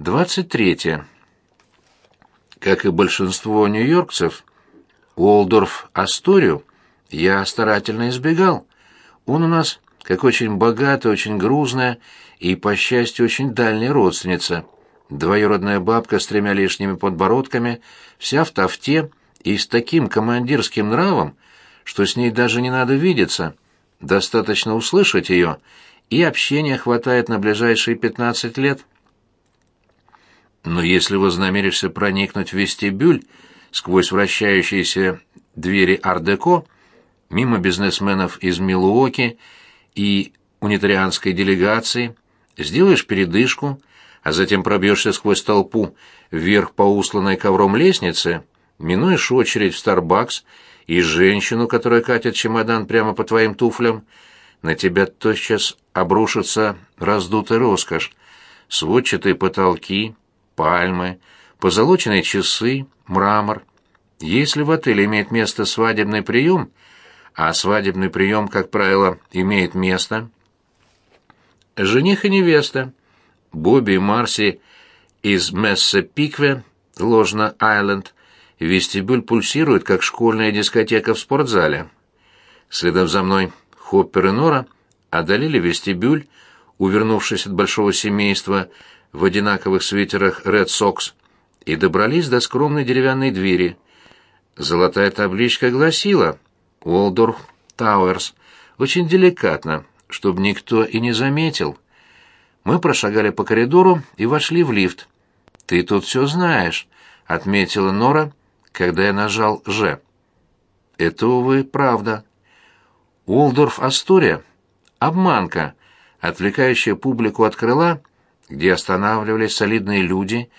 23. Как и большинство нью-йоркцев, Уолдорф-Асторию я старательно избегал. Он у нас как очень богатая, очень грузная и, по счастью, очень дальняя родственница. Двоюродная бабка с тремя лишними подбородками, вся в тафте и с таким командирским нравом, что с ней даже не надо видеться. Достаточно услышать ее, и общения хватает на ближайшие пятнадцать лет. Но если вознамеришься проникнуть в вестибюль сквозь вращающиеся двери ар-деко, мимо бизнесменов из Милуоки и унитарианской делегации, сделаешь передышку, а затем пробьешься сквозь толпу вверх по усланной ковром лестнице, минуешь очередь в Старбакс и женщину, которая катит чемодан прямо по твоим туфлям, на тебя тотчас обрушится раздутая роскошь, сводчатые потолки, пальмы, позолоченные часы, мрамор. Если в отеле имеет место свадебный прием, а свадебный прием, как правило, имеет место, жених и невеста, Бобби и Марси из Месса-Пикве, Ложно-Айленд, вестибюль пульсирует, как школьная дискотека в спортзале. Следом за мной Хоппер и Нора одолели вестибюль, увернувшись от большого семейства в одинаковых свитерах Red Sox, и добрались до скромной деревянной двери. Золотая табличка гласила «Уолдорф Тауэрс», очень деликатно, чтобы никто и не заметил. Мы прошагали по коридору и вошли в лифт. «Ты тут все знаешь», — отметила Нора, когда я нажал «Ж». «Это, увы, правда». Уолдорф Астория — обманка, отвлекающая публику от крыла где останавливались солидные люди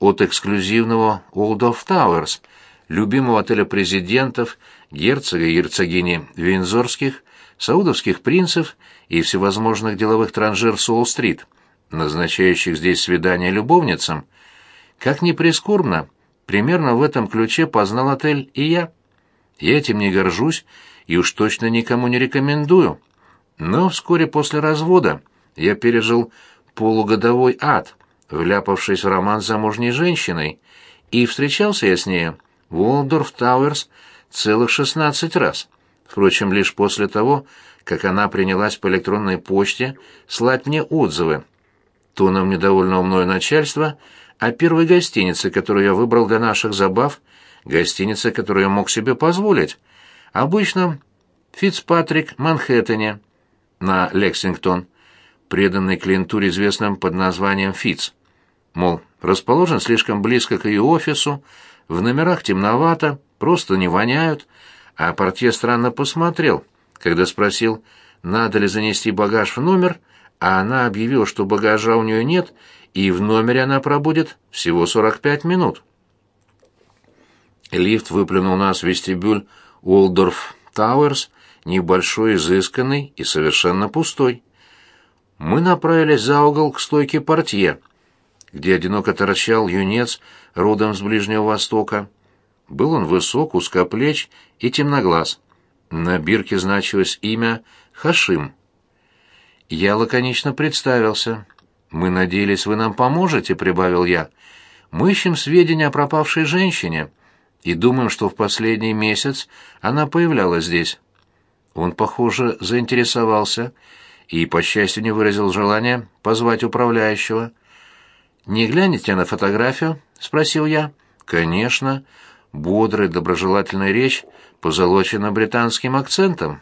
от эксклюзивного Уолдорф Тауэрс, любимого отеля президентов, герцога и герцогини Виндзорских, саудовских принцев и всевозможных деловых транжир с Уолл-стрит, назначающих здесь свидания любовницам. Как ни прискорбно, примерно в этом ключе познал отель и я. Я этим не горжусь и уж точно никому не рекомендую. Но вскоре после развода я пережил полугодовой ад, вляпавшись в роман с замужней женщиной, и встречался я с ней в Уолдорф Тауэрс целых шестнадцать раз. Впрочем, лишь после того, как она принялась по электронной почте слать мне отзывы, тоном недовольного мною начальства, о первой гостинице, которую я выбрал для наших забав, гостинице, которую я мог себе позволить, обычном Фицпатрик Манхэттене на Лексингтон преданный клиентуре известным под названием Фиц. Мол, расположен слишком близко к ее офису, в номерах темновато, просто не воняют, а портье странно посмотрел, когда спросил, надо ли занести багаж в номер, а она объявила, что багажа у нее нет, и в номере она пробудет всего 45 минут. Лифт выплюнул нас в вестибюль Уолдорф Тауэрс, небольшой, изысканный и совершенно пустой мы направились за угол к стойке портье, где одиноко торчал юнец родом с Ближнего Востока. Был он высок, узкоплеч и темноглаз. На бирке значилось имя Хашим. Я лаконично представился. «Мы надеялись, вы нам поможете», — прибавил я. «Мы ищем сведения о пропавшей женщине и думаем, что в последний месяц она появлялась здесь». Он, похоже, заинтересовался и, по счастью, не выразил желания позвать управляющего. «Не глянете на фотографию?» — спросил я. «Конечно». Бодрая, доброжелательная речь позолочена британским акцентом.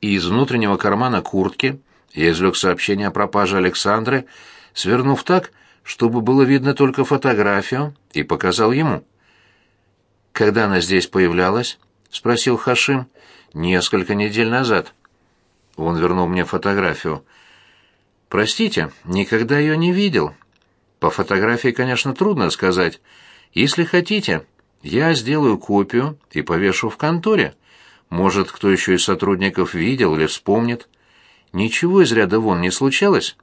Из внутреннего кармана куртки я извлек сообщение о пропаже Александры, свернув так, чтобы было видно только фотографию, и показал ему. «Когда она здесь появлялась?» — спросил Хашим. «Несколько недель назад». Он вернул мне фотографию. «Простите, никогда ее не видел. По фотографии, конечно, трудно сказать. Если хотите, я сделаю копию и повешу в конторе. Может, кто еще из сотрудников видел или вспомнит. Ничего из ряда вон не случалось?»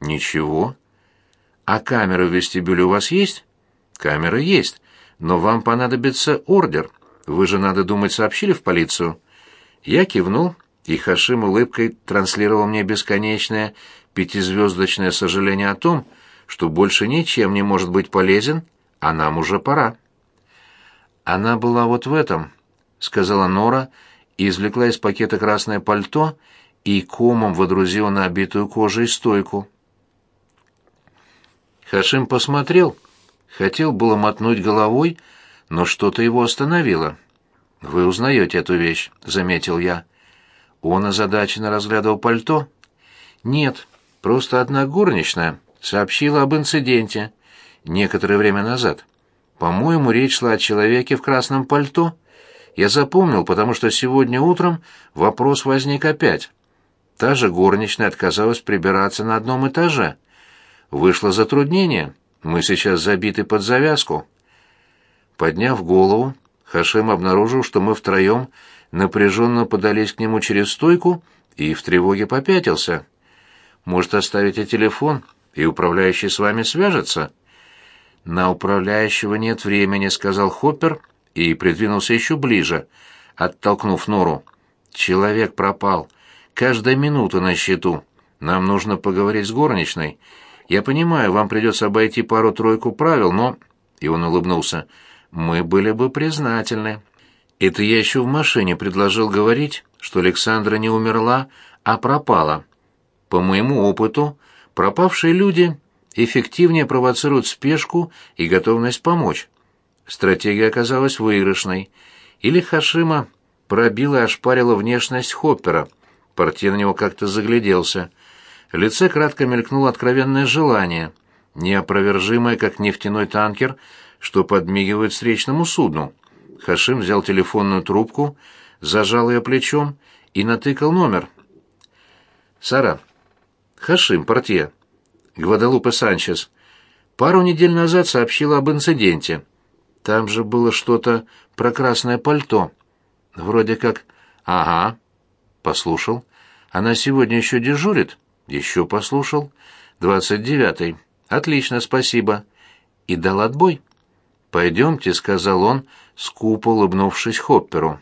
«Ничего». «А камера в вестибюле у вас есть?» «Камера есть, но вам понадобится ордер. Вы же, надо думать, сообщили в полицию?» Я кивнул и Хашим улыбкой транслировал мне бесконечное пятизвездочное сожаление о том, что больше ничем не может быть полезен, а нам уже пора. Она была вот в этом, сказала Нора и извлекла из пакета красное пальто и комом водрузила на обитую кожей стойку. Хашим посмотрел, хотел было мотнуть головой, но что-то его остановило. «Вы узнаете эту вещь», — заметил я. Он озадаченно разглядывал пальто. «Нет, просто одна горничная сообщила об инциденте некоторое время назад. По-моему, речь шла о человеке в красном пальто. Я запомнил, потому что сегодня утром вопрос возник опять. Та же горничная отказалась прибираться на одном этаже. Вышло затруднение. Мы сейчас забиты под завязку». Подняв голову, Хашим обнаружил, что мы втроем напряженно подались к нему через стойку и в тревоге попятился. «Может, оставите телефон, и управляющий с вами свяжется?» «На управляющего нет времени», — сказал Хоппер и придвинулся еще ближе, оттолкнув нору. «Человек пропал. Каждая минута на счету. Нам нужно поговорить с горничной. Я понимаю, вам придется обойти пару-тройку правил, но...» И он улыбнулся мы были бы признательны. Это я еще в машине предложил говорить, что Александра не умерла, а пропала. По моему опыту, пропавшие люди эффективнее провоцируют спешку и готовность помочь. Стратегия оказалась выигрышной. Или Хашима пробила и ошпарила внешность Хоппера. Портье на него как-то загляделся. В лице кратко мелькнуло откровенное желание, неопровержимое, как нефтяной танкер, что подмигивает встречному судну. Хашим взял телефонную трубку, зажал ее плечом и натыкал номер. «Сара, Хашим, портье, Гвадалупе Санчес, пару недель назад сообщила об инциденте. Там же было что-то про красное пальто. Вроде как... Ага. Послушал. Она сегодня еще дежурит? Еще послушал. Двадцать девятый. Отлично, спасибо. И дал отбой. «Пойдемте», — сказал он, скупо улыбнувшись Хопперу.